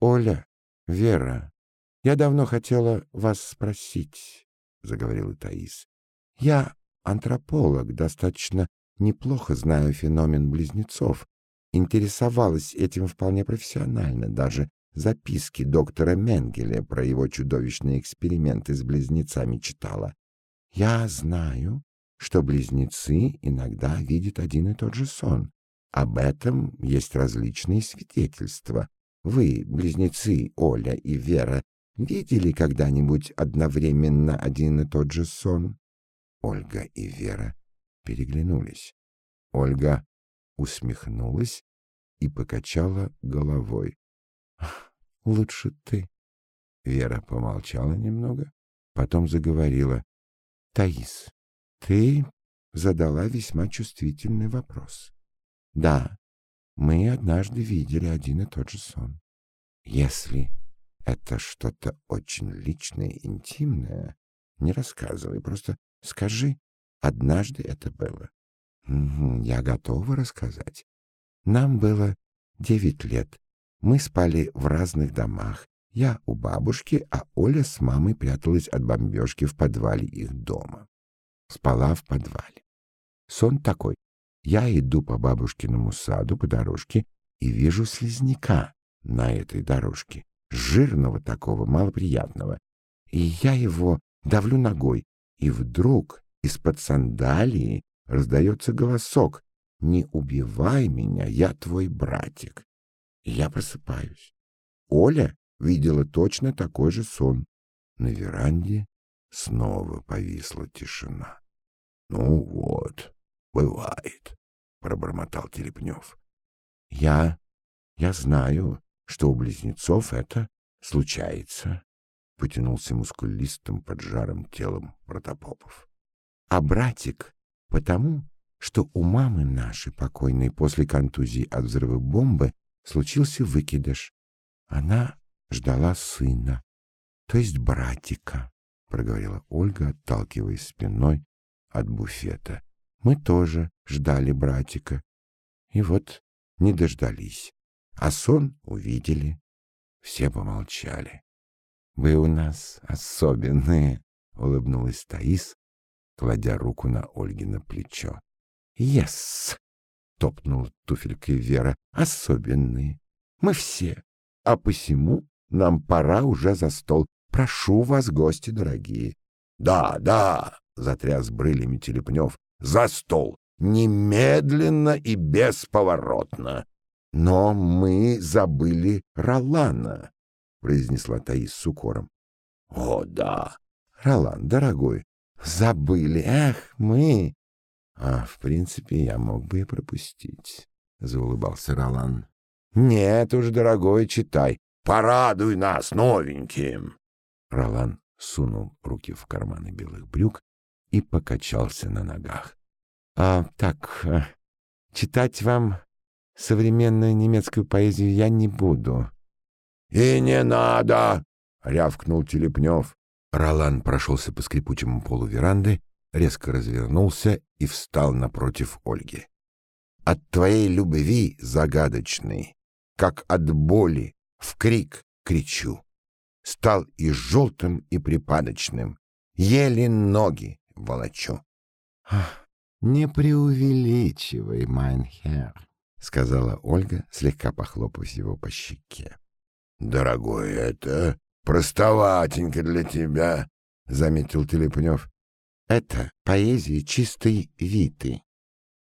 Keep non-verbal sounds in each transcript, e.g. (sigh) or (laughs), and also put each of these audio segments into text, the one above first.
Оля, Вера, я давно хотела вас спросить, — заговорила Таис. Я антрополог, достаточно неплохо знаю феномен близнецов. Интересовалась этим вполне профессионально, даже записки доктора Менгеля про его чудовищные эксперименты с близнецами читала. Я знаю, что близнецы иногда видят один и тот же сон. Об этом есть различные свидетельства. Вы, близнецы Оля и Вера, видели когда-нибудь одновременно один и тот же сон? Ольга и Вера переглянулись. Ольга усмехнулась и покачала головой. Лучше ты. Вера помолчала немного, потом заговорила. Таис, ты задала весьма чувствительный вопрос. Да, мы однажды видели один и тот же сон. Если это что-то очень личное, интимное, не рассказывай, просто скажи, однажды это было. Я готова рассказать. Нам было девять лет. Мы спали в разных домах. Я у бабушки, а Оля с мамой пряталась от бомбежки в подвале их дома. Спала в подвале. Сон такой. Я иду по бабушкиному саду по дорожке и вижу слизняка на этой дорожке. Жирного такого, малоприятного. И я его давлю ногой. И вдруг из-под сандалии раздается голосок. «Не убивай меня, я твой братик». Я просыпаюсь. Оля видела точно такой же сон. На веранде снова повисла тишина. — Ну вот, бывает, — пробормотал Телепнев. — Я... я знаю, что у близнецов это случается, — потянулся мускулистым под жаром телом Протопопов. — А братик потому, что у мамы нашей покойной после контузии от взрыва бомбы случился выкидыш. Она ждала сына, то есть братика, — проговорила Ольга, отталкиваясь спиной от буфета. Мы тоже ждали братика. И вот не дождались, а сон увидели. Все помолчали. — Вы у нас особенные, — улыбнулась Таис, кладя руку на Ольгино плечо. «Ес!» — топнула туфелькой Вера. «Особенные. Мы все. А посему нам пора уже за стол. Прошу вас, гости дорогие». «Да, да!» — затряс брылями Телепнев. «За стол! Немедленно и бесповоротно!» «Но мы забыли Ролана», — произнесла Таис с укором. «О, да!» «Ролан, дорогой, Забыли. Эх, мы. А, в принципе, я мог бы и пропустить, заулыбался Ролан. Нет уж, дорогой, читай. Порадуй нас новеньким. Ролан сунул руки в карманы белых брюк и покачался на ногах. А так, э, читать вам современную немецкую поэзию я не буду. И не надо, рявкнул Телепнев. Ролан прошелся по скрипучему полу веранды, резко развернулся и встал напротив Ольги. «От твоей любви загадочной, как от боли, в крик кричу. Стал и желтым, и припадочным, еле ноги волочу». «Не преувеличивай, майнхер», — сказала Ольга, слегка похлопав его по щеке. «Дорогой, это простоватенько для тебя, — заметил Телепнев. — Это поэзия чистой виты.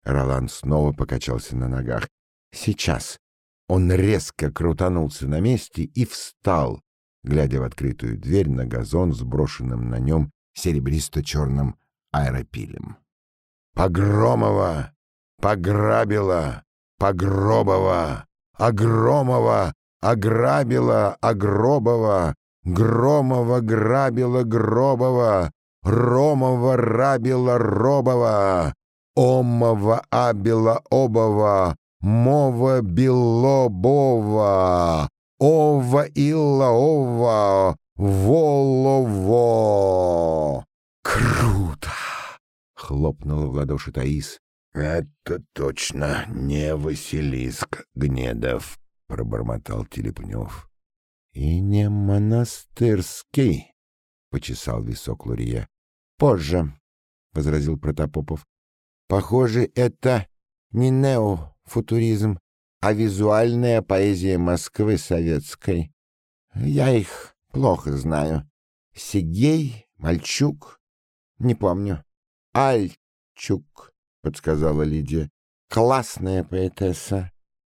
Роланд снова покачался на ногах. Сейчас он резко крутанулся на месте и встал, глядя в открытую дверь на газон с брошенным на нем серебристо-черным аэропилем. «Погромова! Пограбила! Погробова! Огромова! Ограбила! Огробова! Громова грабила Гробова, Ромова рабила Робова, Омова абила Обова, Мова Белобова, Ова Иллаова, Волово. Круто! Хлопнула в ладоши Таис. Это точно не Василиск Гнедов, пробормотал Телепнев. И не монастырский, — почесал висок Лурия. — Позже, — возразил Протопопов. — Похоже, это не неофутуризм, а визуальная поэзия Москвы советской. Я их плохо знаю. Сигей, Мальчук, не помню. Альчук, — подсказала Лидия. Классная поэтесса.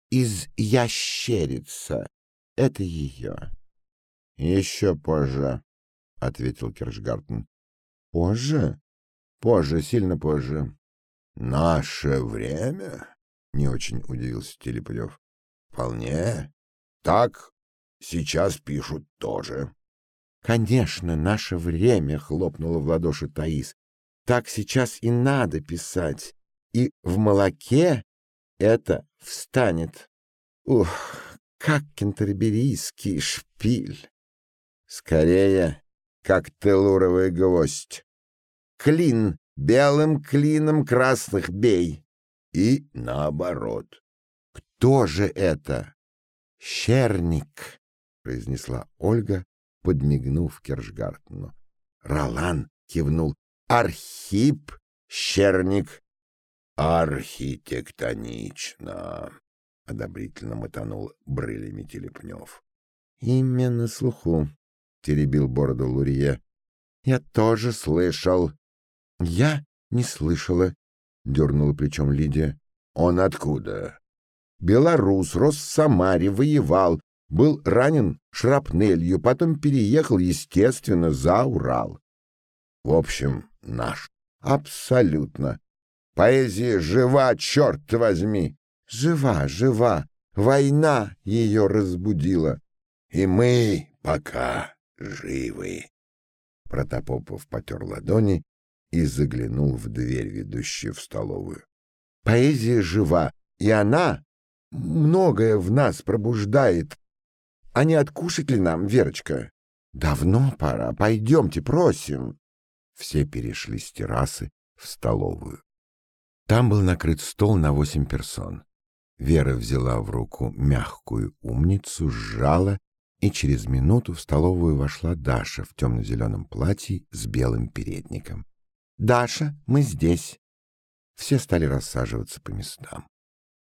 Из ящерица. Это ее. — Еще позже, — ответил Киршгартен. — Позже? Позже, сильно позже. — Наше время? — не очень удивился Телепылев. — Вполне. Так сейчас пишут тоже. — Конечно, наше время, — хлопнула в ладоши Таис. — Так сейчас и надо писать. И в молоке это встанет. Ух, как кентерберийский шпиль. Скорее, как телуровый гвоздь. Клин белым клином красных бей. И наоборот. Кто же это? Щерник, произнесла Ольга, подмигнув Киршгартену. Ролан кивнул. Архип Щерник. Архитектонично, одобрительно мотанул брылями Телепнев. Имя слуху, теребил бороду Лурье. Я тоже слышал. Я не слышала, дернула плечом Лидия. Он откуда? Белорус, рос в Самаре, воевал, был ранен шрапнелью, потом переехал, естественно, за Урал. В общем, наш. Абсолютно. Поэзия жива, черт возьми. Жива, жива. Война ее разбудила. И мы пока живы. Протопопов потер ладони и заглянул в дверь, ведущую в столовую. Поэзия жива, и она многое в нас пробуждает. А не откушать ли нам, Верочка? Давно пора, пойдемте, просим. Все перешли с террасы в столовую. Там был накрыт стол на восемь персон. Вера взяла в руку мягкую умницу, сжала, и через минуту в столовую вошла Даша в темно-зеленом платье с белым передником. «Даша, мы здесь!» Все стали рассаживаться по местам.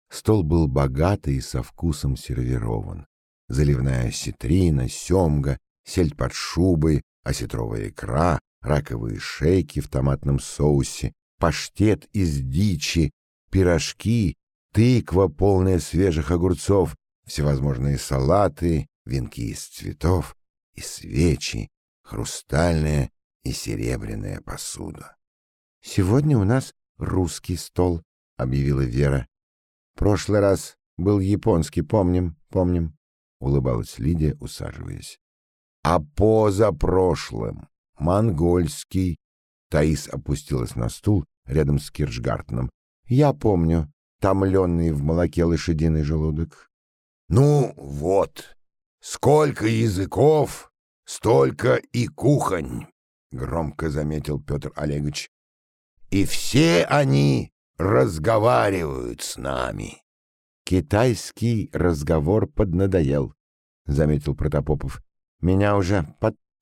Стол был богатый и со вкусом сервирован. Заливная осетрина, семга, сельдь под шубой, осетровая икра, раковые шейки в томатном соусе, паштет из дичи, пирожки, тыква, полная свежих огурцов, всевозможные салаты, венки из цветов и свечи, хрустальная и серебряная посуда. «Сегодня у нас русский стол», — объявила Вера. «Прошлый раз был японский, помним, помним», — улыбалась Лидия, усаживаясь. «А позапрошлым монгольский». Таис опустилась на стул рядом с Киршгартеном. «Я помню, томленный в молоке лошадиный желудок». «Ну вот, сколько языков, столько и кухонь», — громко заметил Петр Олегович. «И все они разговаривают с нами». «Китайский разговор поднадоел», — заметил Протопопов. «Меня уже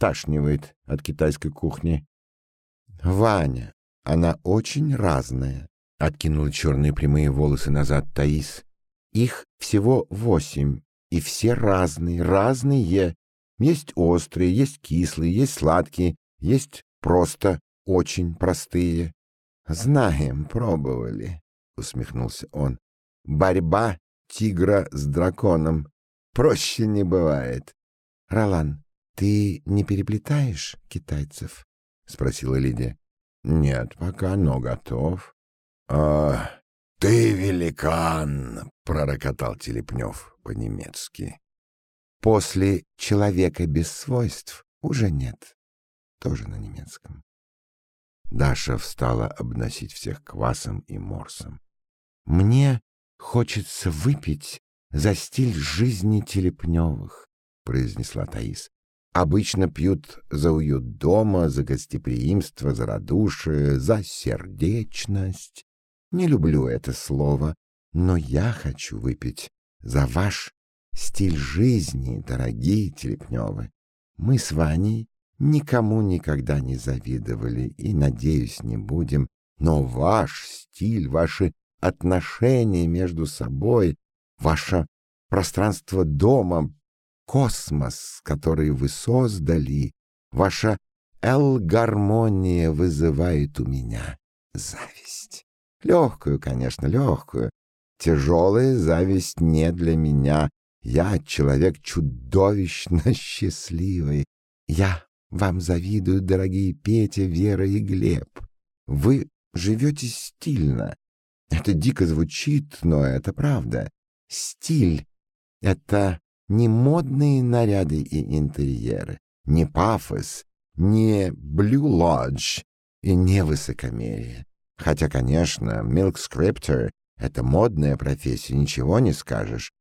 подташнивает от китайской кухни». «Ваня, она очень разная», — откинула черные прямые волосы назад Таис. «Их всего восемь, и все разные, разные. Есть острые, есть кислые, есть сладкие, есть просто очень простые». «Знаем, пробовали», — усмехнулся он. «Борьба тигра с драконом. Проще не бывает. Ролан, ты не переплетаешь китайцев?» — спросила Лидия. — Нет, пока, но готов. — А, ты великан! — пророкотал Телепнев по-немецки. — После «человека без свойств» уже нет. Тоже на немецком. Даша встала обносить всех квасом и морсом. — Мне хочется выпить за стиль жизни Телепневых, — произнесла Таис. Обычно пьют за уют дома, за гостеприимство, за радушие, за сердечность. Не люблю это слово, но я хочу выпить за ваш стиль жизни, дорогие Телепневы. Мы с Ваней никому никогда не завидовали и, надеюсь, не будем. Но ваш стиль, ваши отношения между собой, ваше пространство дома, космос, который вы создали, ваша эл-гармония вызывает у меня зависть. Легкую, конечно, легкую. Тяжелая зависть не для меня. Я человек чудовищно (laughs) счастливый. Я вам завидую, дорогие Петя, Вера и Глеб. Вы живете стильно. Это дико звучит, но это правда. Стиль — это не модные наряды и интерьеры, не пафос, не Blue Lodge и не высокомерие. Хотя, конечно, милкскриптор — это модная профессия, ничего не скажешь.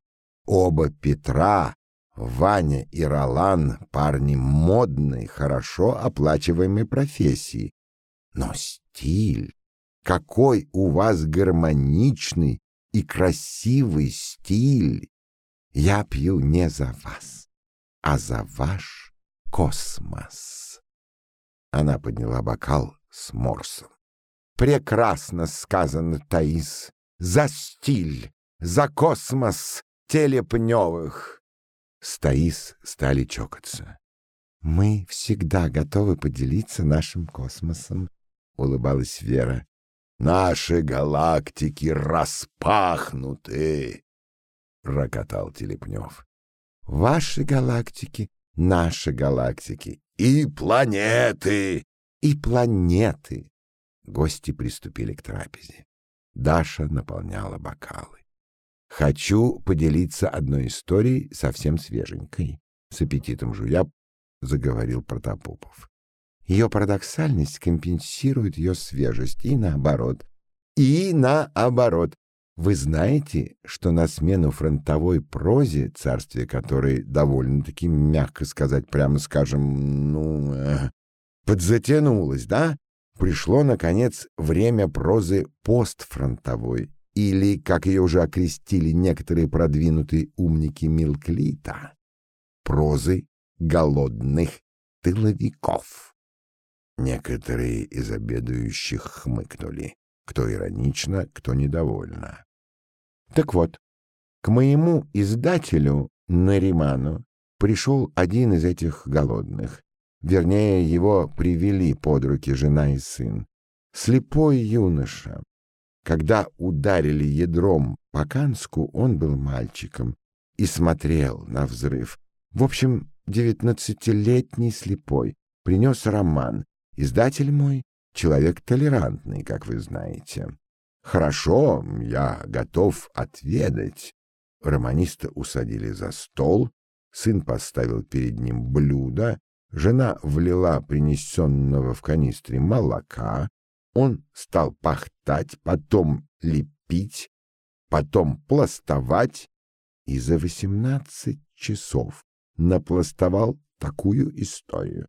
Оба Петра, Ваня и Ролан — парни модной, хорошо оплачиваемой профессии. Но стиль, какой у вас гармоничный и красивый стиль! Я пью не за вас, а за ваш космос. Она подняла бокал с морсом. Прекрасно сказано, Таис. За стиль, за космос Телепневых. С Таис стали чокаться. Мы всегда готовы поделиться нашим космосом, улыбалась Вера. Наши галактики распахнуты, рокотал Телепнев. Ваши галактики, наши галактики и планеты, и планеты. Гости приступили к трапезе. Даша наполняла бокалы. Хочу поделиться одной историей, совсем свеженькой. С аппетитом жуя заговорил Протопопов. Ее парадоксальность компенсирует ее свежесть, и наоборот. И наоборот. Вы знаете, что на смену фронтовой прозе, царствие которой довольно-таки, мягко сказать, прямо скажем, ну, э, подзатянулось, да? Пришло, наконец, время прозы постфронтовой, или, как ее уже окрестили некоторые продвинутые умники Милклита, прозы голодных тыловиков. Некоторые из обедающих хмыкнули, кто иронично, кто недовольно. Так вот, к моему издателю Нариману пришел один из этих голодных. Вернее, его привели под руки жена и сын. Слепой юноша, когда ударили ядром по Канску, он был мальчиком и смотрел на взрыв. В общем, девятнадцатилетний слепой принес роман. Издатель мой — человек толерантный, как вы знаете. Хорошо, я готов отведать. Романиста усадили за стол, сын поставил перед ним блюдо, жена влила принесенного в канистре молока, он стал пахтать, потом лепить, потом пластовать, и за восемнадцать часов напластовал такую историю.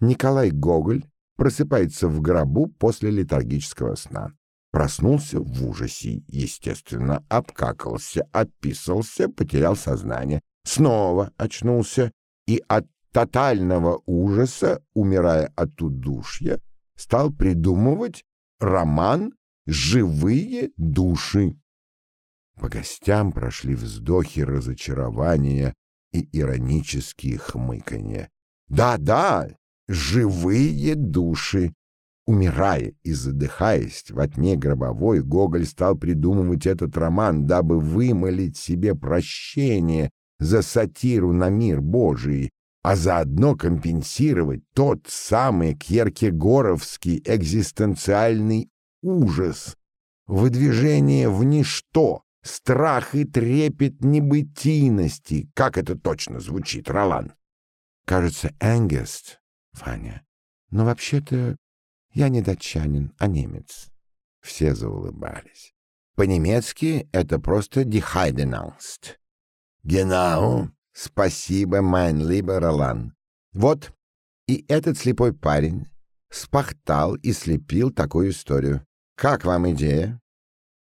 Николай Гоголь просыпается в гробу после летаргического сна. Проснулся в ужасе, естественно, обкакался, описался, потерял сознание. Снова очнулся и от тотального ужаса, умирая от удушья, стал придумывать роман «Живые души». По гостям прошли вздохи разочарования и иронические хмыканья. «Да-да, живые души!» Умирая и задыхаясь во тьме гробовой, Гоголь стал придумывать этот роман, дабы вымолить себе прощение за сатиру на мир Божий а заодно компенсировать тот самый кьеркегоровский экзистенциальный ужас, выдвижение в ничто, страх и трепет небытийности. Как это точно звучит, Ролан? Кажется, Энгест, Фаня. Но вообще-то я не датчанин, а немец. Все заулыбались. По-немецки это просто «die Heidenangst». «Genau», Спасибо, lieber Ролан. Вот и этот слепой парень спахтал и слепил такую историю. Как вам идея?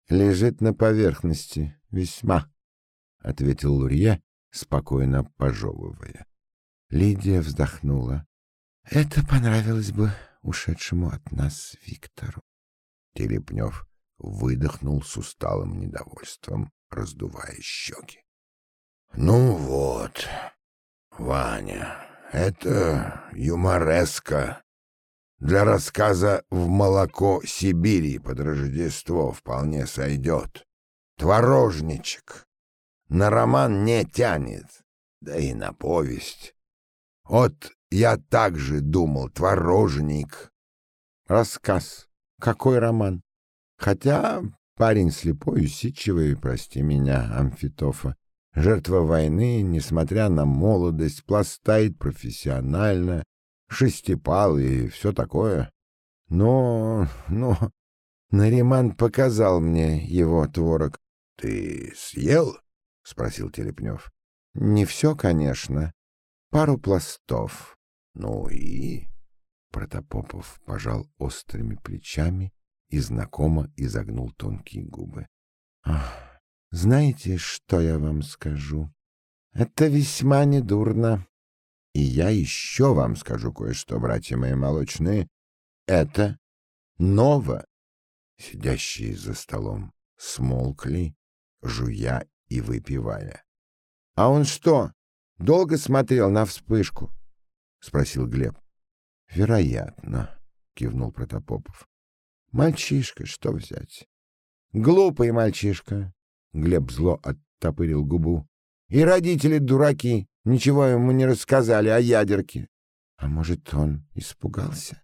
Лежит на поверхности, весьма, ответил Лурье спокойно пожевывая. Лидия вздохнула. «Это понравилось бы ушедшему от нас Виктору». Телепнев выдохнул с усталым недовольством, раздувая щеки. «Ну вот, Ваня, это юмореска. Для рассказа «В молоко Сибири» под Рождество вполне сойдет. Творожничек. На роман не тянет, да и на повесть. Вот я также думал, творожник. Рассказ. Какой роман? Хотя парень слепой, усидчивый, прости меня, Амфитофа. Жертва войны, несмотря на молодость, пластает профессионально, шестипал и все такое. Но, но, Нариман показал мне его творог. — Ты съел? — спросил Телепнев. — Не все, конечно. Пару пластов. — Ну и? Протопопов пожал острыми плечами и знакомо изогнул тонкие губы. Ах, знаете, что я вам скажу? Это весьма недурно. И я еще вам скажу кое-что, братья мои молочные. Это ново. Сидящие за столом смолкли, жуя и выпивая. — А он что, долго смотрел на вспышку? — спросил Глеб. — Вероятно, — кивнул Протопопов. — Мальчишка, что взять? — Глупый мальчишка. Глеб зло оттопырил губу. — И родители дураки. Ничего ему не рассказали о ядерке. — А может, он испугался?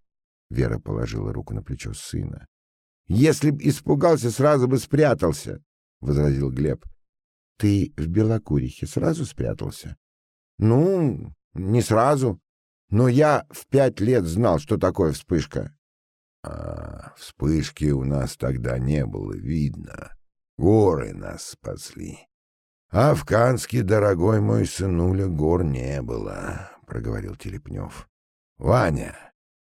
Вера положила руку на плечо сына. — Если б испугался, сразу бы спрятался, — возразил Глеб. — Ты в Белокурихе сразу спрятался? — Ну, не сразу. Но я в пять лет знал, что такое вспышка. — А вспышки у нас тогда не было видно. Горы нас спасли. А в Канске, дорогой мой сынуля, гор не было, — проговорил Телепнев. — Ваня,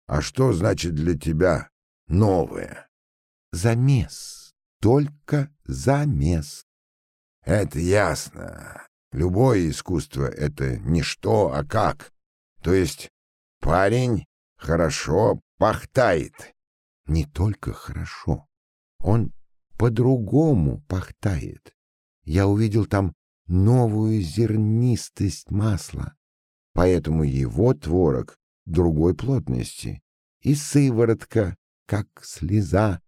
а что значит для тебя новое? — Замес. Только замес. — Это ясно. Любое искусство — это не что, а как. То есть парень хорошо пахтает. Не только хорошо. Он по-другому пахтает я увидел там новую зернистость масла, поэтому его творог другой плотности, и сыворотка, как слеза.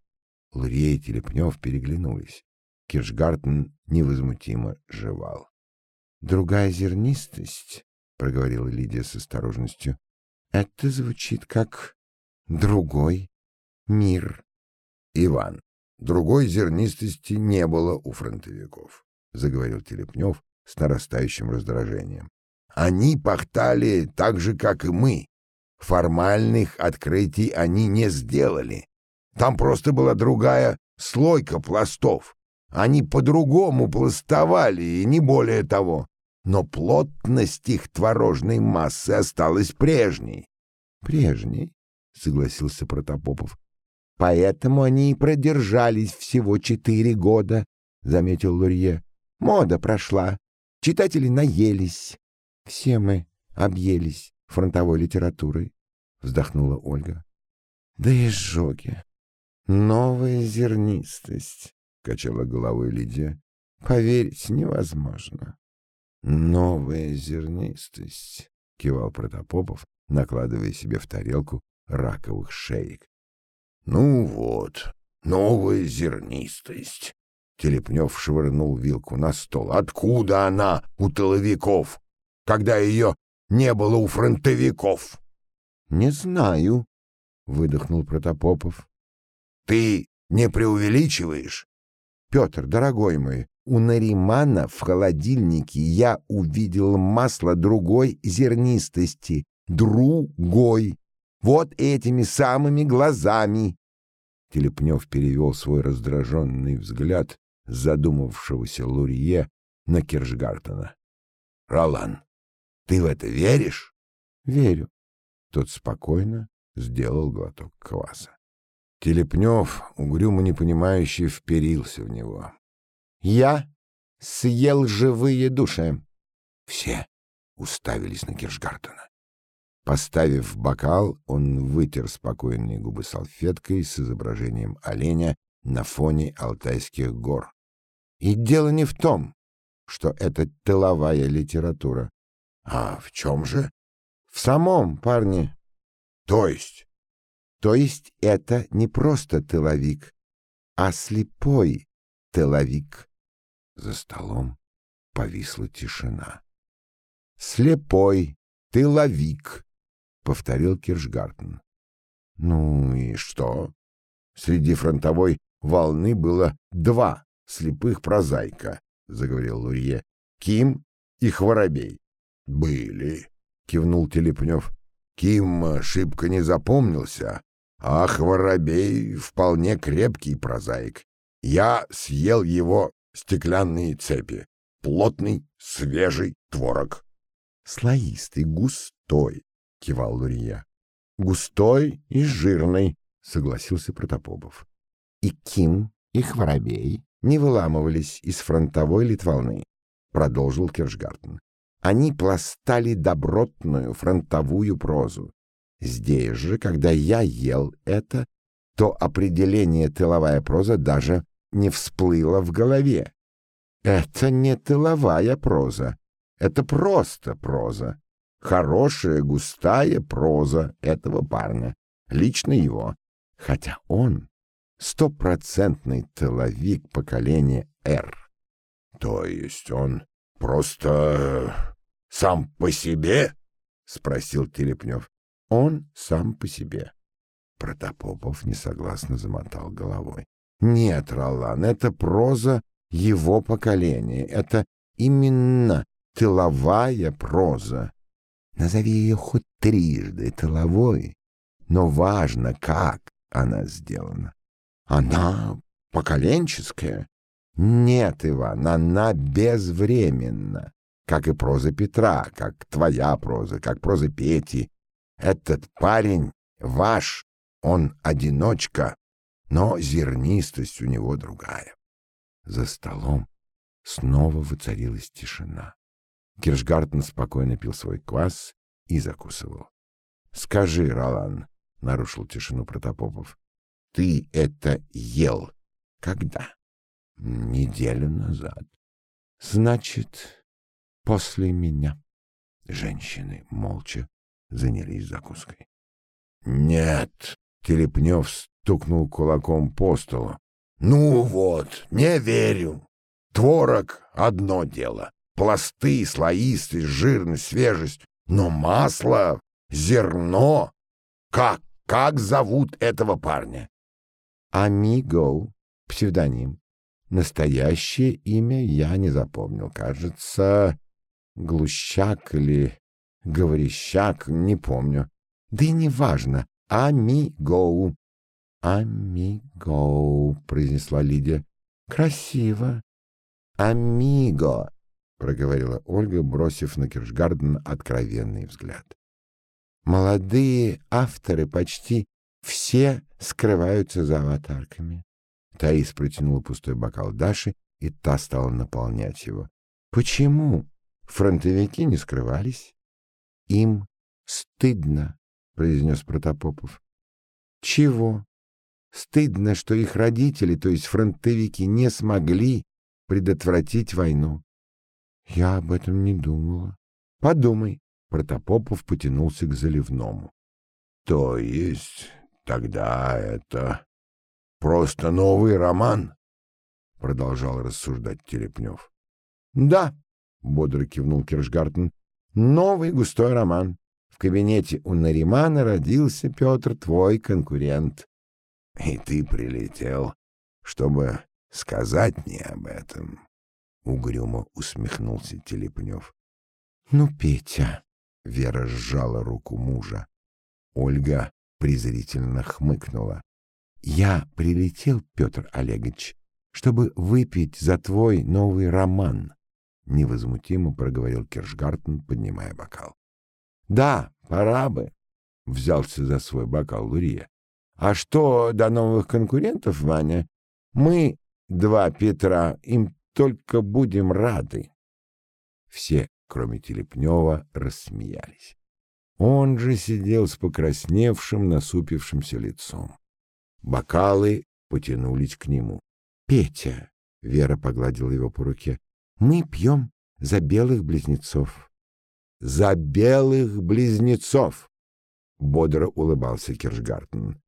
Лурия и Телепнев переглянулись. Киршгартен невозмутимо жевал. — Другая зернистость, — проговорила Лидия с осторожностью, — это звучит как другой мир. — Иван, другой зернистости не было у фронтовиков заговорил Телепнев с нарастающим раздражением. Они пахтали так же, как и мы. Формальных открытий они не сделали. Там просто была другая слойка пластов. Они по-другому пластовали, и не более того. Но плотность их творожной массы осталась прежней. — Прежней, — согласился Протопопов. — Поэтому они и продержались всего четыре года, — заметил Лурье. Мода прошла, читатели наелись. Все мы объелись фронтовой литературой, вздохнула Ольга. Да и сжоги. Новая зернистость, качала головой Лидия. Поверить невозможно. Новая зернистость, кивал Протопопов, накладывая себе в тарелку раковых шеек. Ну вот, новая зернистость, Телепнев швырнул вилку на стол. «Откуда она у тыловиков, когда ее не было у фронтовиков?» «Не знаю», — выдохнул Протопопов. «Ты не преувеличиваешь?» «Петр, дорогой мой, у Наримана в холодильнике я увидел масло другой зернистости. Другой. Вот этими самыми глазами». Телепнев перевел свой раздраженный взгляд задумавшегося Лурье на Киршгартена. — Ролан, ты в это веришь? — Верю. Тот спокойно сделал глоток кваса. Телепнев, угрюмо непонимающе, вперился в него. — Я съел живые души. Все уставились на Киршгартена. Поставив бокал, он вытер спокойные губы салфеткой с изображением оленя на фоне Алтайских гор. И дело не в том, что это тыловая литература. А в чем же? В самом, парни. То есть? То есть это не просто тыловик, а слепой тыловик. За столом повисла тишина. Слепой тыловик повторил Киршгартен. Ну и что? Среди фронтовой волны было два слепых прозаика, заговорил Лурье. Ким и Хворобей. Были, кивнул Телепнев. Ким шибко не запомнился, а Хворобей вполне крепкий прозаик. Я съел его стеклянные цепи. Плотный, свежий творог. Слоистый, густой, — кивал Лурия. «Густой и жирный», — согласился Протопопов. «И Ким, и Хворобей не выламывались из фронтовой литволны», — продолжил Киршгартен. «Они пластали добротную фронтовую прозу. Здесь же, когда я ел это, то определение «тыловая проза» даже не всплыло в голове. Это не тыловая проза, это просто проза хорошая густая проза этого парня, лично его, хотя он стопроцентный тыловик поколения «Р». То есть он просто сам по себе? — спросил Телепнев. — Он сам по себе. Протопопов несогласно замотал головой. — Нет, Ролан, это проза его поколения. Это именно тыловая проза. Назови ее хоть трижды тыловой, но важно, как она сделана. Она поколенческая? Нет, Иван, она безвременна, как и проза Петра, как твоя проза, как проза Пети. Этот парень ваш, он одиночка, но зернистость у него другая. За столом снова воцарилась тишина. Киршгартен спокойно пил свой квас и закусывал. — Скажи, Ролан, — нарушил тишину Протопопов, — ты это ел когда? — Неделю назад. — Значит, после меня. Женщины молча занялись закуской. — Нет, — Телепнев стукнул кулаком по столу. — Ну вот, не верю. Творог — одно дело, пласты, слоистость, жирность, свежесть. Но масло, зерно... Как, как зовут этого парня? Амиго, псевдоним. Настоящее имя я не запомнил. Кажется, Глущак или Говорищак, не помню. Да и неважно. Амиго. Амиго, произнесла Лидия. Красиво. Амиго. — проговорила Ольга, бросив на Киршгарден откровенный взгляд. «Молодые авторы почти все скрываются за аватарками». Таис протянула пустой бокал Даши, и та стала наполнять его. «Почему фронтовики не скрывались?» «Им стыдно», — произнес Протопопов. «Чего? Стыдно, что их родители, то есть фронтовики, не смогли предотвратить войну. Я об этом не думала. Подумай. Протопопов потянулся к заливному. То есть тогда это просто новый роман? Продолжал рассуждать Телепнев. Да, бодро кивнул Киршгартен. Новый густой роман. В кабинете у Наримана родился Петр, твой конкурент. И ты прилетел, чтобы сказать мне об этом. — угрюмо усмехнулся Телепнев. — Ну, Петя! — Вера сжала руку мужа. Ольга презрительно хмыкнула. — Я прилетел, Петр Олегович, чтобы выпить за твой новый роман, — невозмутимо проговорил Киршгартен, поднимая бокал. — Да, пора бы, — взялся за свой бокал Лурия. — А что до новых конкурентов, Ваня? Мы, два Петра, им только будем рады. Все кроме Телепнева, рассмеялись. Он же сидел с покрасневшим, насупившимся лицом. Бокалы потянулись к нему. «Петя!» — Вера погладила его по руке. «Мы пьем за белых близнецов». «За белых близнецов!» — бодро улыбался Киршгартен.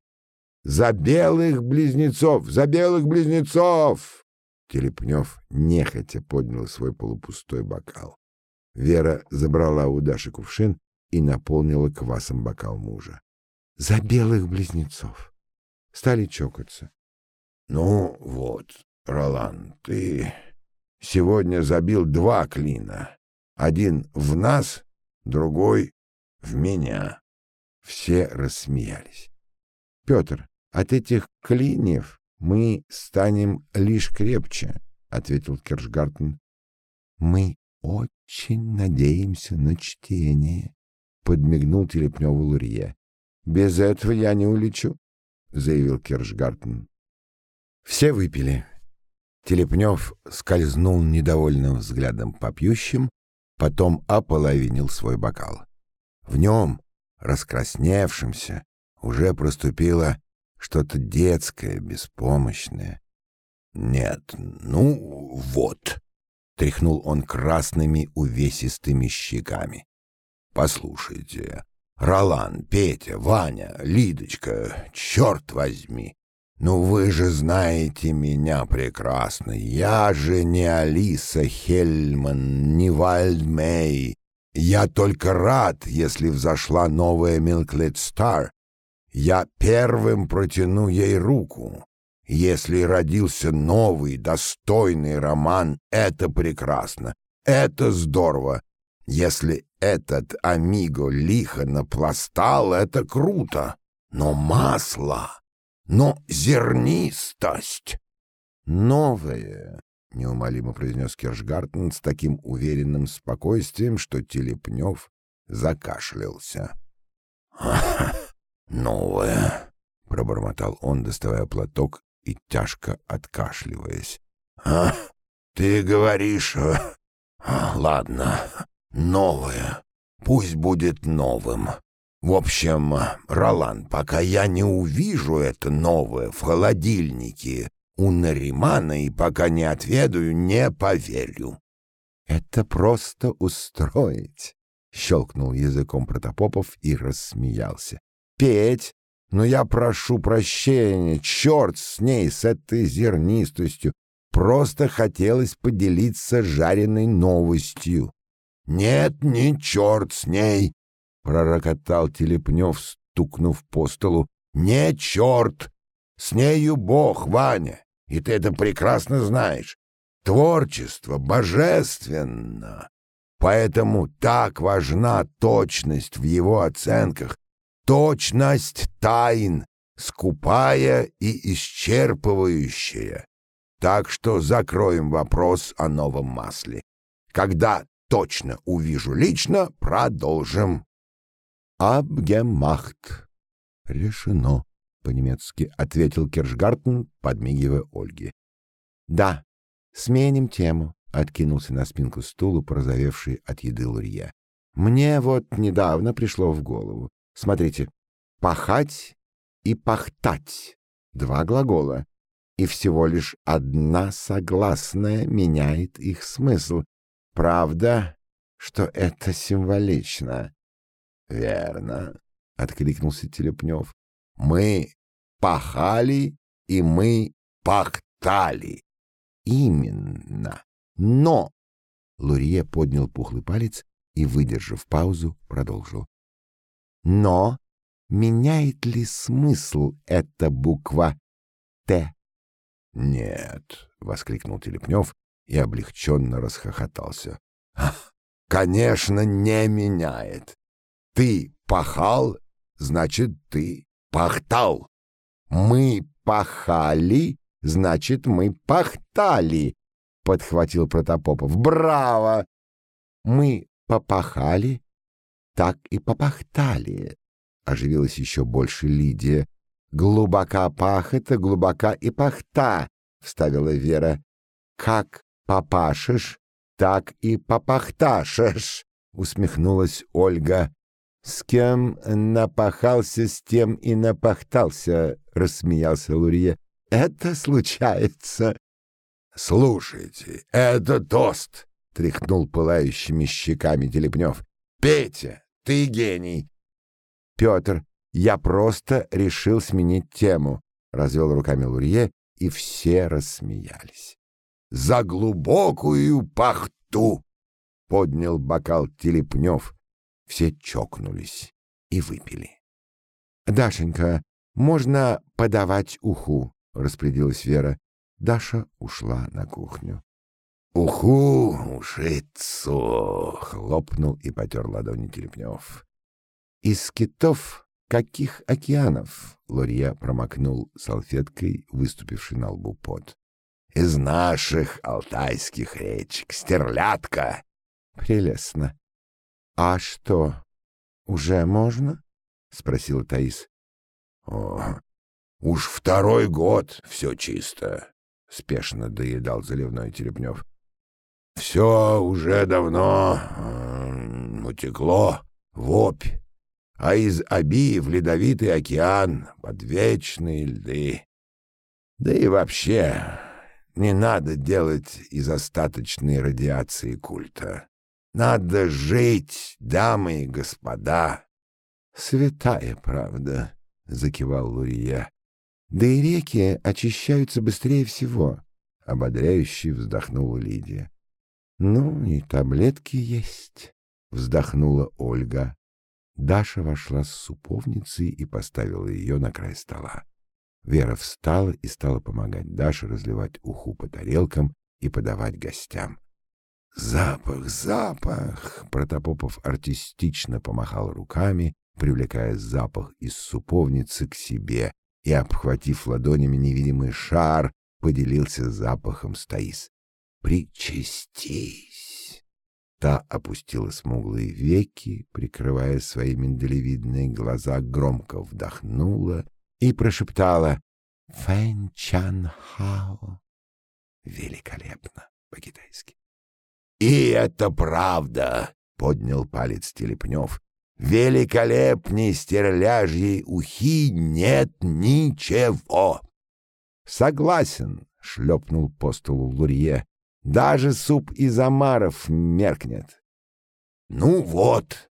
«За белых близнецов! За белых близнецов!» Телепнев нехотя поднял свой полупустой бокал. Вера забрала у Даши кувшин и наполнила квасом бокал мужа. «За белых близнецов!» Стали чокаться. «Ну вот, Ролан, ты сегодня забил два клина. Один в нас, другой в меня». Все рассмеялись. «Петр, от этих клиньев мы станем лишь крепче», — ответил Киршгартен. «Мы очень надеемся на чтение», — подмигнул Телепневу Лурье. «Без этого я не улечу», — заявил Киршгартен. Все выпили. Телепнев скользнул недовольным взглядом по пьющим, потом ополовинил свой бокал. В нем, раскрасневшимся, уже проступило что-то детское, беспомощное. «Нет, ну вот», — тряхнул он красными увесистыми щеками. «Послушайте, Ролан, Петя, Ваня, Лидочка, черт возьми, ну вы же знаете меня прекрасно. Я же не Алиса Хельман, не Вальдмей. Я только рад, если взошла новая Милклет Стар. Я первым протяну ей руку. Если родился новый, достойный роман, это прекрасно. Это здорово. Если этот Амиго лихо напластал, это круто. Но масло но зернистость. Новое, неумолимо произнес Киршгартен с таким уверенным спокойствием, что Телепнев закашлялся. «Новое», — пробормотал он, доставая платок и тяжко откашливаясь. «А, ты говоришь... А, ладно, новое. Пусть будет новым. В общем, Ролан, пока я не увижу это новое в холодильнике у Наримана и пока не отведаю, не поверю. — Это просто устроить, — щелкнул языком Протопопов и рассмеялся. — Петь, но я прошу прощения, черт с ней, с этой зернистостью. Просто хотелось поделиться жареной новостью. — Нет, не черт с ней, пророкотал Телепнев, стукнув по столу. «Не черт! С нею Бог, Ваня, и ты это прекрасно знаешь. Творчество божественно, поэтому так важна точность в его оценках, точность тайн, скупая и исчерпывающая. Так что закроем вопрос о новом масле. Когда точно увижу лично, продолжим. «Абгемахт». «Решено», — по-немецки ответил Киршгартен, подмигивая Ольге. «Да, сменим тему», — откинулся на спинку стула, порозовевший от еды Лурье. «Мне вот недавно пришло в голову. Смотрите, пахать и пахтать — два глагола, и всего лишь одна согласная меняет их смысл. Правда, что это символично?» Верно, откликнулся Телепнев. Мы пахали и мы пахтали. Именно. Но Лурье поднял пухлый палец и, выдержав паузу, продолжил. Но меняет ли смысл эта буква Т? Нет, воскликнул Телепнев и облегченно расхохотался. Конечно, не меняет. Ты пахал, значит, ты пахтал. Мы пахали, значит, мы пахтали, подхватил Протопопов. Браво! Мы попахали, так и попахтали. Оживилась еще больше Лидия. Глубока пахота, глубока и пахта, вставила Вера. Как попашешь, так и попахташешь, усмехнулась Ольга. С кем напахался, с тем и напахтался, рассмеялся Лурье. Это случается. Слушайте, это тост, тряхнул пылающими щеками Телепнев. Петя, ты гений. Петр, я просто решил сменить тему, развел руками Лурье, и все рассмеялись. За глубокую пахту поднял бокал Телепнев. Все чокнулись и выпили. Дашенька, можно подавать уху, распорядилась Вера. Даша ушла на кухню. «Уху, ушицу!» — хлопнул и потер ладони Телепнев. «Из китов каких океанов?» — Лорья промокнул салфеткой, выступивший на лбу пот. «Из наших алтайских речек. Стерлядка!» «Прелестно. А что, уже можно?» — спросила Таис. «О, уж второй год все чисто», — спешно доедал заливной Телепнев. «Все уже давно э, утекло в опь, а из Оби в ледовитый океан под вечные льды. Да и вообще не надо делать из остаточной радиации культа. Надо жить, дамы и господа. Святая правда, закивал Лурия. Да и реки очищаются быстрее всего, ободряюще вздохнула Лидия. Ну и таблетки есть, вздохнула Ольга. Даша вошла с суповницей и поставила ее на край стола. Вера встала и стала помогать Даше разливать уху по тарелкам и подавать гостям. Запах, запах! Протопопов артистично помахал руками, привлекая запах из суповницы к себе, и, обхватив ладонями невидимый шар, поделился запахом с Таис. «Причастись!» Та опустила смуглые веки, прикрывая свои миндалевидные глаза, громко вдохнула и прошептала «Фэн Чан Хао». Великолепно по-китайски. «И это правда!» — поднял палец Телепнев. «Великолепней стерляжьей ухи нет ничего!» «Согласен!» — шлепнул по столу Лурье. «Даже суп из омаров меркнет». «Ну вот!»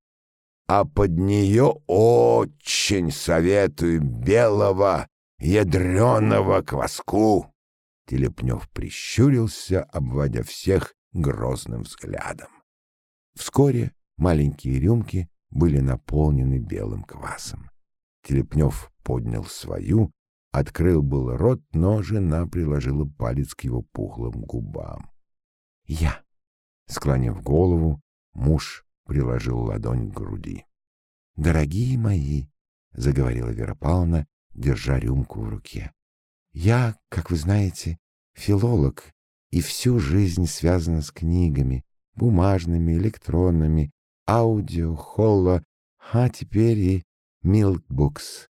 а под нее очень советую белого ядреного кваску. Телепнев прищурился, обводя всех грозным взглядом. Вскоре маленькие рюмки были наполнены белым квасом. Телепнев поднял свою, открыл был рот, но жена приложила палец к его пухлым губам. «Я!» Склонив голову, муж приложил ладонь к груди. «Дорогие мои!» — заговорила Вера Павловна, держа рюмку в руке. «Я, как вы знаете, филолог и всю жизнь связана с книгами, бумажными, электронными, аудио, холло, а теперь и милкбукс.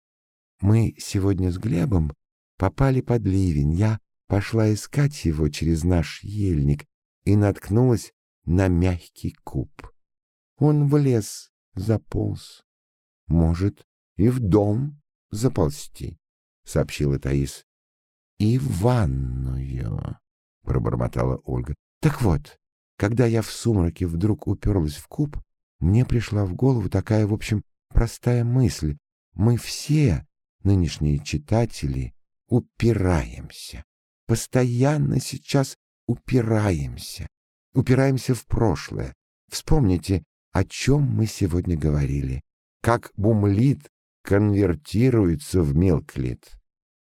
Мы сегодня с Глебом попали под ливень. Я пошла искать его через наш ельник и наткнулась на мягкий куб. Он в лес заполз. Может, и в дом заползти, — сообщила Таис. — И в ванную. — пробормотала Ольга. «Так вот, когда я в сумраке вдруг уперлась в куб, мне пришла в голову такая, в общем, простая мысль. Мы все, нынешние читатели, упираемся. Постоянно сейчас упираемся. Упираемся в прошлое. Вспомните, о чем мы сегодня говорили. Как бумлит конвертируется в мелклит.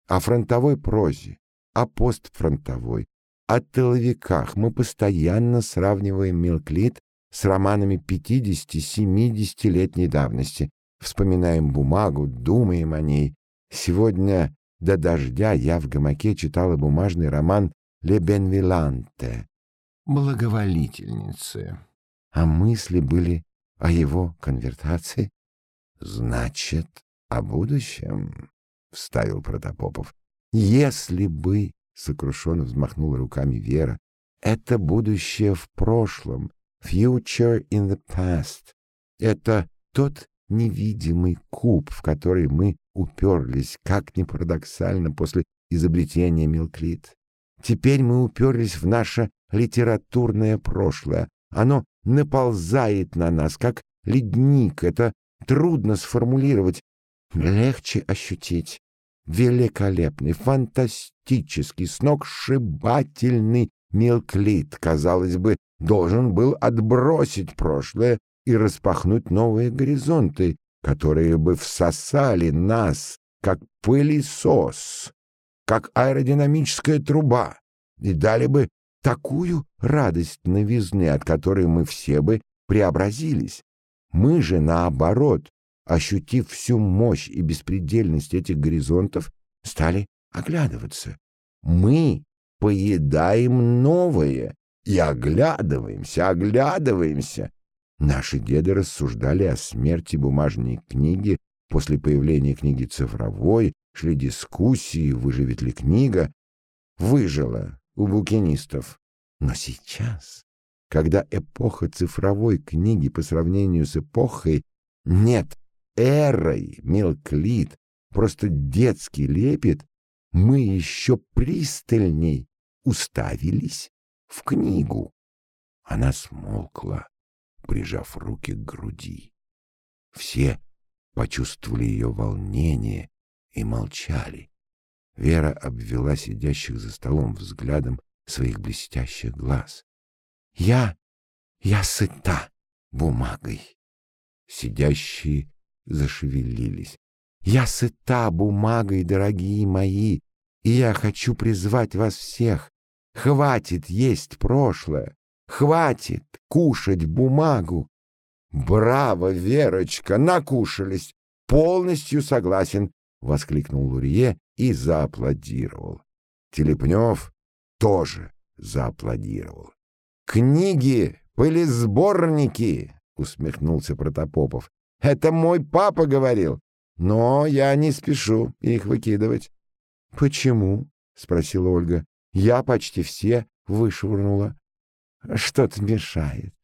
О фронтовой прозе, о постфронтовой, о тыловиках мы постоянно сравниваем Милклит с романами 50-70-летней давности, вспоминаем бумагу, думаем о ней. Сегодня до дождя я в гамаке читала бумажный роман «Ле Бенвиланте» «Благоволительницы», а мысли были о его конвертации. «Значит, о будущем?» — вставил Протопопов. «Если бы сокрушенно взмахнула руками Вера. Это будущее в прошлом. Future in the past. Это тот невидимый куб, в который мы уперлись, как ни парадоксально, после изобретения Милклит. Теперь мы уперлись в наше литературное прошлое. Оно наползает на нас, как ледник. Это трудно сформулировать, легче ощутить. Великолепный, фантастический, сногсшибательный Милклит, казалось бы, должен был отбросить прошлое и распахнуть новые горизонты, которые бы всосали нас, как пылесос, как аэродинамическая труба, и дали бы такую радость новизны, от которой мы все бы преобразились. Мы же, наоборот, ощутив всю мощь и беспредельность этих горизонтов, стали оглядываться. Мы поедаем новое и оглядываемся, оглядываемся. Наши деды рассуждали о смерти бумажной книги после появления книги цифровой, шли дискуссии, выживет ли книга. Выжила у букинистов. Но сейчас, когда эпоха цифровой книги по сравнению с эпохой нет, эрой Милклит, просто детский лепет, мы еще пристальней уставились в книгу. Она смолкла, прижав руки к груди. Все почувствовали ее волнение и молчали. Вера обвела сидящих за столом взглядом своих блестящих глаз. «Я... я сыта бумагой!» Сидящие зашевелились. «Я сыта бумагой, дорогие мои, и я хочу призвать вас всех. Хватит есть прошлое, хватит кушать бумагу. Браво, Верочка, накушались. Полностью согласен, воскликнул Лурье и зааплодировал. Телепнев тоже зааплодировал. Книги были сборники, усмехнулся Протопопов. Это мой папа говорил, но я не спешу их выкидывать. Почему? спросила Ольга. Я почти все вышвырнула. Что-то мешает.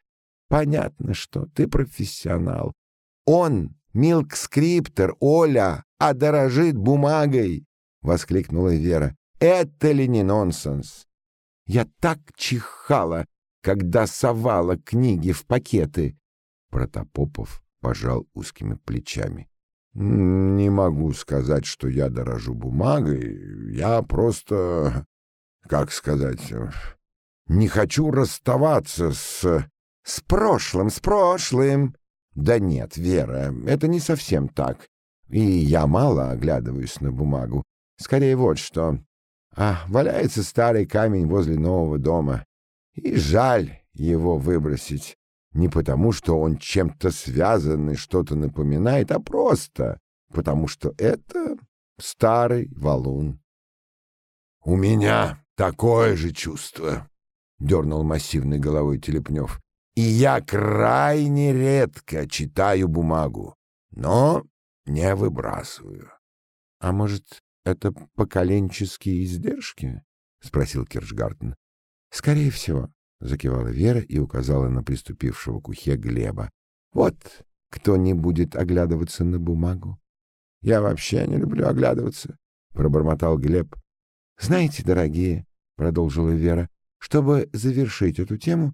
Понятно, что ты профессионал. Он милк-скриптор, Оля, а дорожит бумагой, воскликнула Вера. Это ли не нонсенс? Я так чихала, когда совала книги в пакеты. Протопопов пожал узкими плечами. Не могу сказать, что я дорожу бумагой. Я просто, как сказать, не хочу расставаться с... С прошлым, с прошлым. Да нет, Вера, это не совсем так. И я мало оглядываюсь на бумагу. Скорее вот что. А, валяется старый камень возле нового дома. И жаль его выбросить. Не потому, что он чем-то связан и что-то напоминает, а просто потому, что это старый валун. — У меня такое же чувство, — дернул массивной головой Телепнев. — И я крайне редко читаю бумагу, но не выбрасываю. — А может, это поколенческие издержки? — спросил Киршгартен. — Скорее всего, — закивала Вера и указала на приступившего к ухе Глеба. — Вот кто не будет оглядываться на бумагу. — Я вообще не люблю оглядываться, — пробормотал Глеб. — Знаете, дорогие, — продолжила Вера, — чтобы завершить эту тему,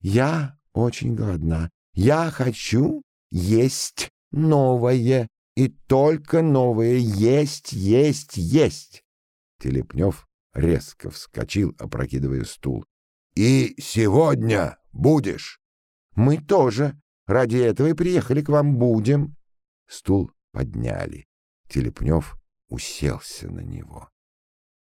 я очень голодна. Я хочу есть новое. И только новое есть, есть, есть. Телепнев резко вскочил, опрокидывая стул. И сегодня будешь. Мы тоже. Ради этого и приехали к вам будем. Стул подняли. Телепнев уселся на него.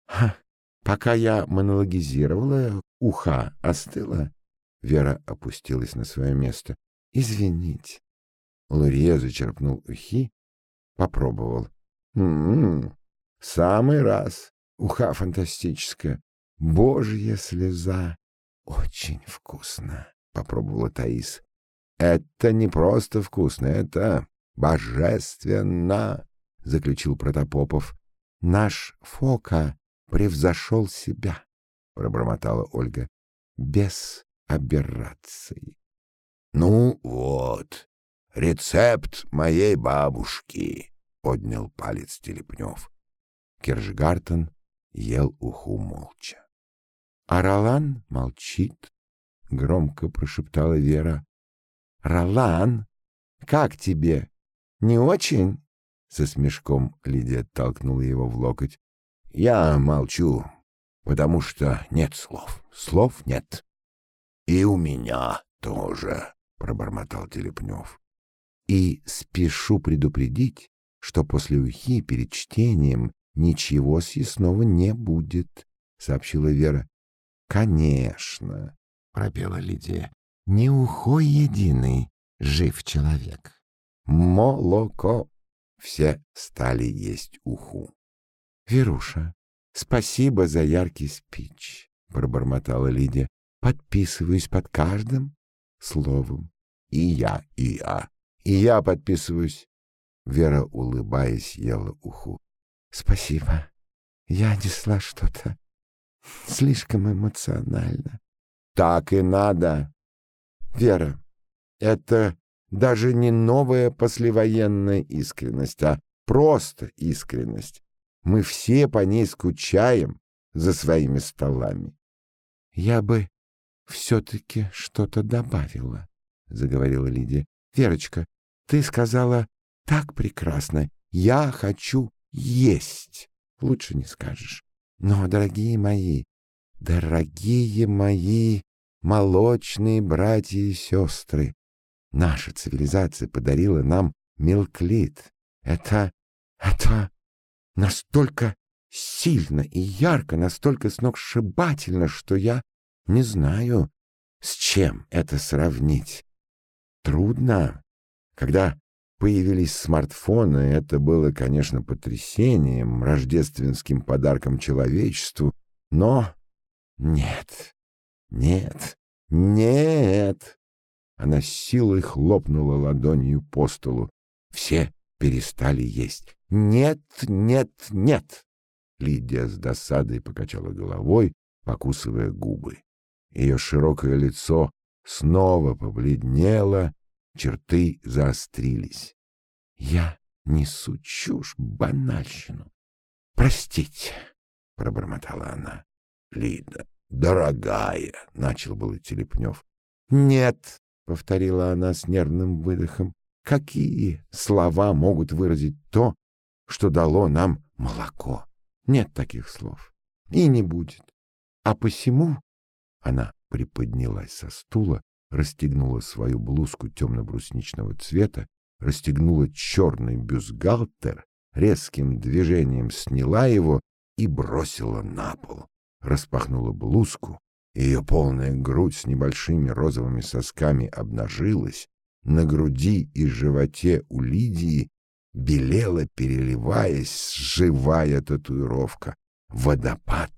Ха, пока я монологизировала, уха остыла. Вера опустилась на свое место. Извините. Лурье зачерпнул ухи, попробовал. М-м, самый раз. Уха фантастическая. Божья слеза. Очень вкусно, попробовала Таис. Это не просто вкусно, это божественно, заключил Протопопов. Наш Фока превзошел себя, пробормотала Ольга. без аберраций. — Ну вот, рецепт моей бабушки, — поднял палец Телепнев. Киржгартен ел уху молча. А Ролан молчит, — громко прошептала Вера. — Ролан, как тебе? Не очень? Со смешком Лидия толкнула его в локоть. — Я молчу, потому что нет слов. Слов нет. — И у меня тоже, — пробормотал Телепнев. — И спешу предупредить, что после ухи перед чтением ничего съестного не будет, — сообщила Вера. — Конечно, — пропела Лидия, — не ухой единый жив человек. Молоко все стали есть уху. — Веруша, спасибо за яркий спич, — пробормотала Лидия. — Подписываюсь под каждым словом. — И я, и я, и я подписываюсь. Вера, улыбаясь, ела уху. — Спасибо. Я несла что-то слишком эмоционально. — Так и надо. Вера, это даже не новая послевоенная искренность, а просто искренность. Мы все по ней скучаем за своими столами. — Я бы все-таки что-то добавила, — заговорила Лидия. — Верочка, ты сказала так прекрасно. Я хочу есть. Лучше не скажешь. Но, дорогие мои, дорогие мои молочные братья и сестры, Наша цивилизация подарила нам мелклит. Это... это настолько сильно и ярко, настолько сногсшибательно, что я не знаю, с чем это сравнить. Трудно. Когда появились смартфоны, это было, конечно, потрясением, рождественским подарком человечеству, но нет, нет, нет. Она силой хлопнула ладонью по столу. Все перестали есть. «Нет, нет, нет!» Лидия с досадой покачала головой, покусывая губы. Ее широкое лицо снова побледнело, черты заострились. «Я несу чушь, банальщину. Простите!» — пробормотала она. «Лида, дорогая!» — начал было Телепнев. «Нет!» — повторила она с нервным выдохом. «Какие слова могут выразить то, что дало нам молоко? Нет таких слов. И не будет. А посему...» Она приподнялась со стула, расстегнула свою блузку темно-брусничного цвета, расстегнула черный бюстгальтер, резким движением сняла его и бросила на пол. Распахнула блузку, ее полная грудь с небольшими розовыми сосками обнажилась, на груди и животе у Лидии белела, переливаясь, живая татуировка — водопад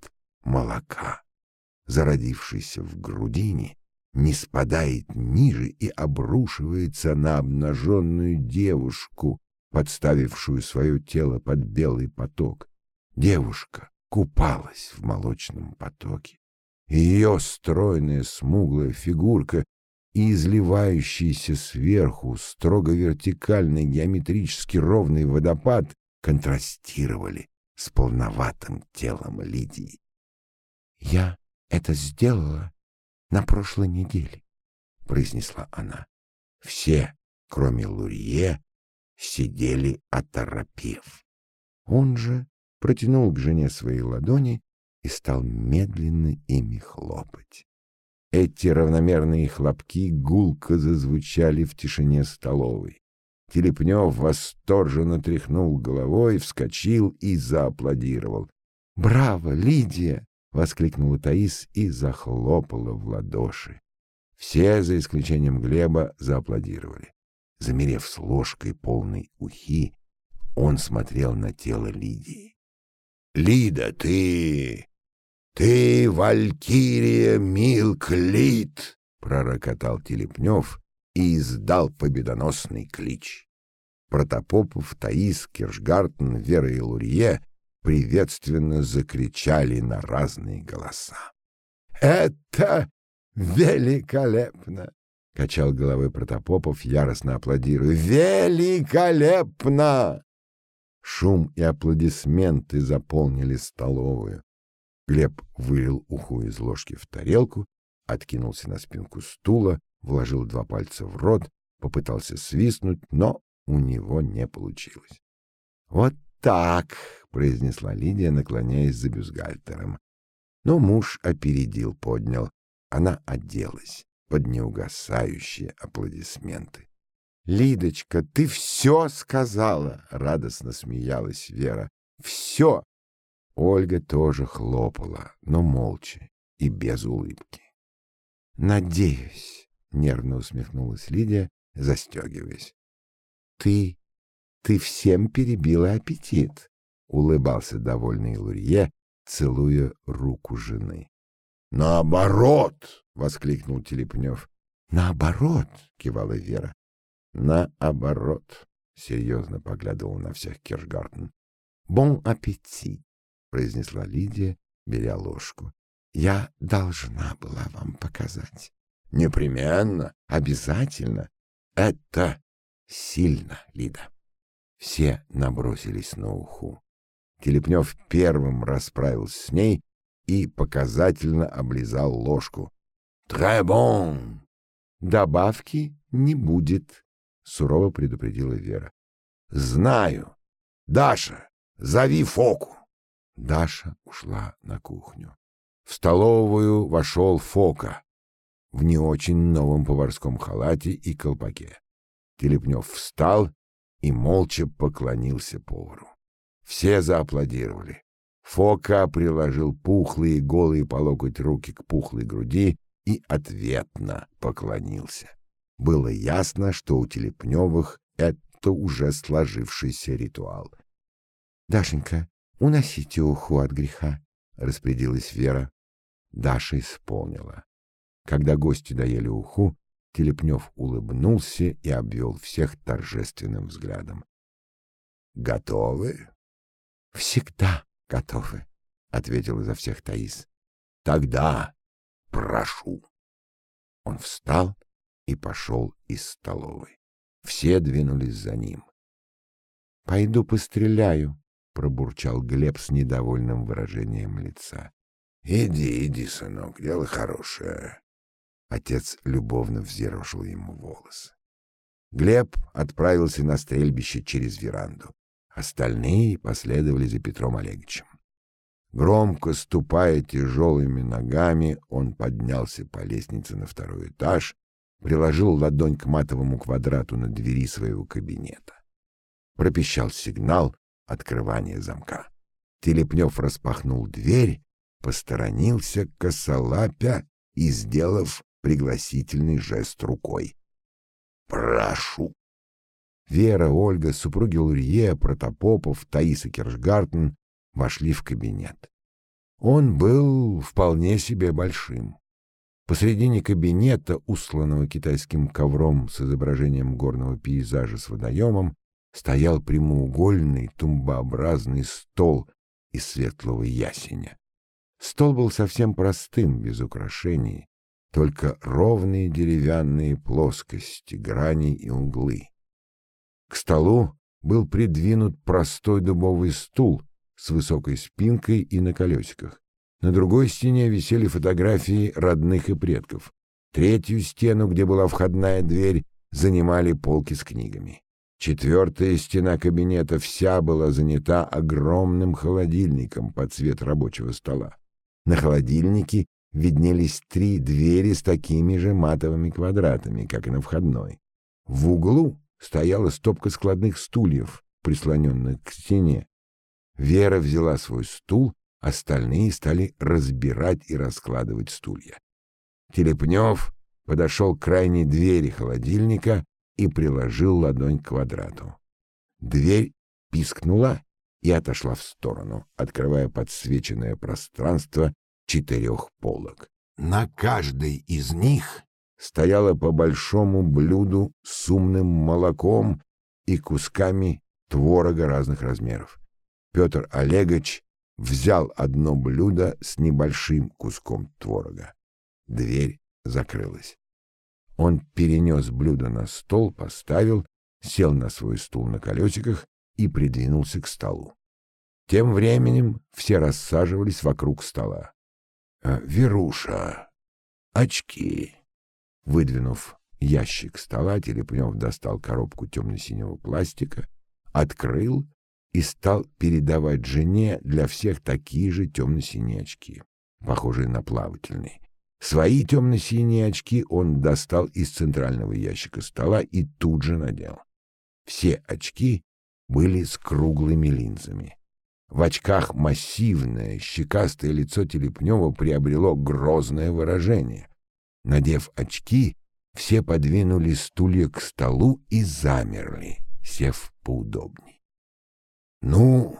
молока. Зародившийся в грудине, не спадает ниже и обрушивается на обнаженную девушку, подставившую свое тело под белый поток. Девушка купалась в молочном потоке ее стройная смуглая фигурка и изливающийся сверху строго вертикальный геометрически ровный водопад контрастировали с полноватым телом Лидии. «Я это сделала на прошлой неделе», — произнесла она. Все, кроме Лурье, сидели оторопев. Он же протянул к жене свои ладони и стал медленно ими хлопать. Эти равномерные хлопки гулко зазвучали в тишине столовой. Телепнев восторженно тряхнул головой, вскочил и зааплодировал. «Браво, Лидия!» — воскликнула Таис и захлопала в ладоши. Все, за исключением Глеба, зааплодировали. Замерев с ложкой полной ухи, он смотрел на тело Лидии. «Лида, ты «Ты, Валькирия Милклит!» — пророкотал Телепнев и издал победоносный клич. Протопопов, Таис, Киршгартен, Вера и Лурье приветственно закричали на разные голоса. «Это Великолепно! Качал головой Протопопов, яростно аплодируя. Великолепно! Шум и аплодисменты заполнили столовую. Глеб вылил уху из ложки в тарелку, откинулся на спинку стула, вложил два пальца в рот, попытался свистнуть, но у него не получилось. «Вот так!» — произнесла Лидия, наклоняясь за бюстгальтером. Но муж опередил, поднял. Она оделась под неугасающие аплодисменты. «Лидочка, ты все сказала!» — радостно смеялась Вера. «Все!» Ольга тоже хлопала, но молча и без улыбки. «Надеюсь», — нервно усмехнулась Лидия, застегиваясь. «Ты... ты всем перебила аппетит», — улыбался довольный Лурье, целуя руку жены. «Наоборот!» — воскликнул Телепнев. «Наоборот!» — кивала Вера. «Наоборот!» — серьезно поглядывал на всех Киршгартен. «Бон аппетит!» — произнесла Лидия, беря ложку. «Я должна была вам показать». «Непременно, обязательно. Это сильно, Лида». Все набросились на уху. Телепнев первым расправился с ней и показательно облизал ложку. «Très bon!» «Добавки не будет», — сурово предупредила Вера. «Знаю. Даша, зови Фоку». Даша ушла на кухню. В столовую вошел Фока в не очень новом поварском халате и колпаке. Телепнев встал и молча поклонился повару. Все зааплодировали. Фока приложил пухлые голые по локоть руки к пухлой груди и ответно поклонился. Было ясно, что у Телепневых это уже сложившийся ритуал. — Дашенька, уносите уху от греха, — распорядилась Вера. Даша исполнила. Когда гости доели уху, Телепнев улыбнулся и обвел всех торжественным взглядом. — Готовы? — Всегда готовы, — ответил изо всех Таис. — Тогда прошу. Он встал и пошел из столовой. Все двинулись за ним. — Пойду постреляю, — пробурчал Глеб с недовольным выражением лица. — Иди, иди, сынок, дело хорошее. Отец любовно взъерошил ему волосы. Глеб отправился на стрельбище через веранду. Остальные последовали за Петром Олеговичем. Громко ступая тяжелыми ногами, он поднялся по лестнице на второй этаж, приложил ладонь к матовому квадрату на двери своего кабинета. Пропищал сигнал открывания замка. Телепнев распахнул дверь, посторонился косолапя и, сделав пригласительный жест рукой. «Прошу!» Вера, Ольга, супруги Лурье, Протопопов, Таиса Киршгартен вошли в кабинет. Он был вполне себе большим. Посредине кабинета, усланного китайским ковром с изображением горного пейзажа с водоемом, стоял прямоугольный тумбообразный стол из светлого ясеня. Стол был совсем простым, без украшений, только ровные деревянные плоскости, грани и углы. К столу был придвинут простой дубовый стул с высокой спинкой и на колесиках. На другой стене висели фотографии родных и предков. Третью стену, где была входная дверь, занимали полки с книгами. Четвертая стена кабинета вся была занята огромным холодильником под цвет рабочего стола. На холодильнике виднелись три двери с такими же матовыми квадратами, как и на входной. В углу стояла стопка складных стульев, прислоненных к стене. Вера взяла свой стул, остальные стали разбирать и раскладывать стулья. Телепнев подошел к крайней двери холодильника и приложил ладонь к квадрату. Дверь пискнула и отошла в сторону, открывая подсвеченное пространство четырех полок. На каждой из них стояло по большому блюду с умным молоком и кусками творога разных размеров. Петр Олегович взял одно блюдо с небольшим куском творога. Дверь закрылась. Он перенес блюдо на стол, поставил, сел на свой стул на колесиках и придвинулся к столу. Тем временем все рассаживались вокруг стола. «Э, «Веруша, очки!» Выдвинув ящик стола, Телепнев достал коробку темно-синего пластика, открыл и стал передавать жене для всех такие же темно-синие очки, похожие на плавательные. Свои темно-синие очки он достал из центрального ящика стола и тут же надел. Все очки были с круглыми линзами. В очках массивное, щекастое лицо Телепнева приобрело грозное выражение. Надев очки, все подвинули стулья к столу и замерли, сев поудобней. — Ну,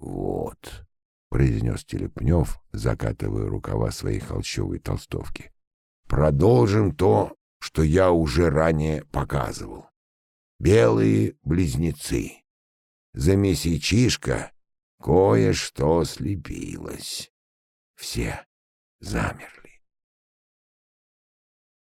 вот, — произнес Телепнев, закатывая рукава своей холщовой толстовки. — Продолжим то, что я уже ранее показывал. Белые близнецы. За месячишко кое-что слепилось. Все замерли.